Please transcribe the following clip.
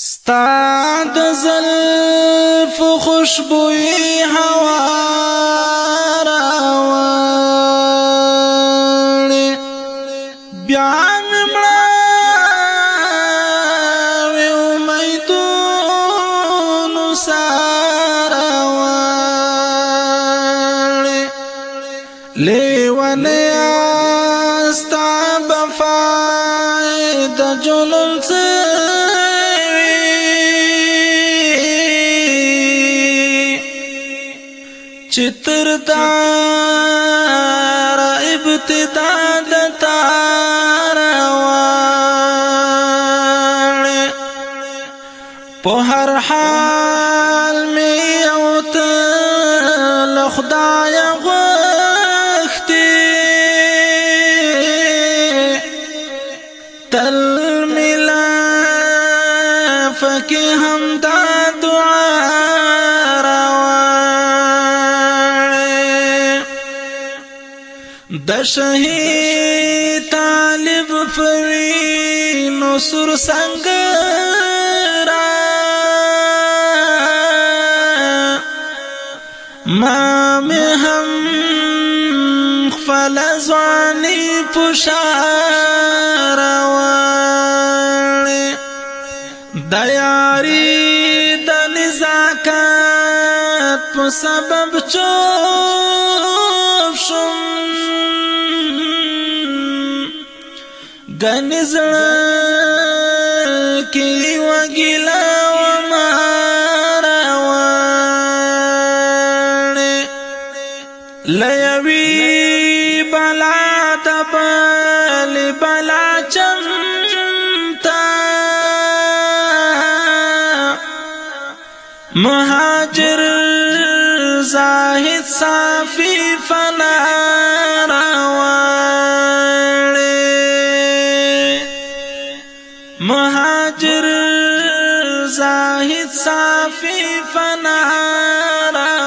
ستا د زلف خوشبوئی هوا راوړې. بیا وې امیدونو سره وړې. لیوانه ستا بفای د جنون چتر دار ابتدا د تار وړ په هر حال می أو ته لخدای غختي تل ملا فکه هم دا دعا د شهید طالب فوی نو سر سنگرا ما مه هم خپل ځواني پشار وړ. د یاري د نزاکت په سبب چوب غنزړ کې وګلا و بلا بلا چمتا مهاجر زاهد صافي فنا مهاجر زاهد صافي فنا روان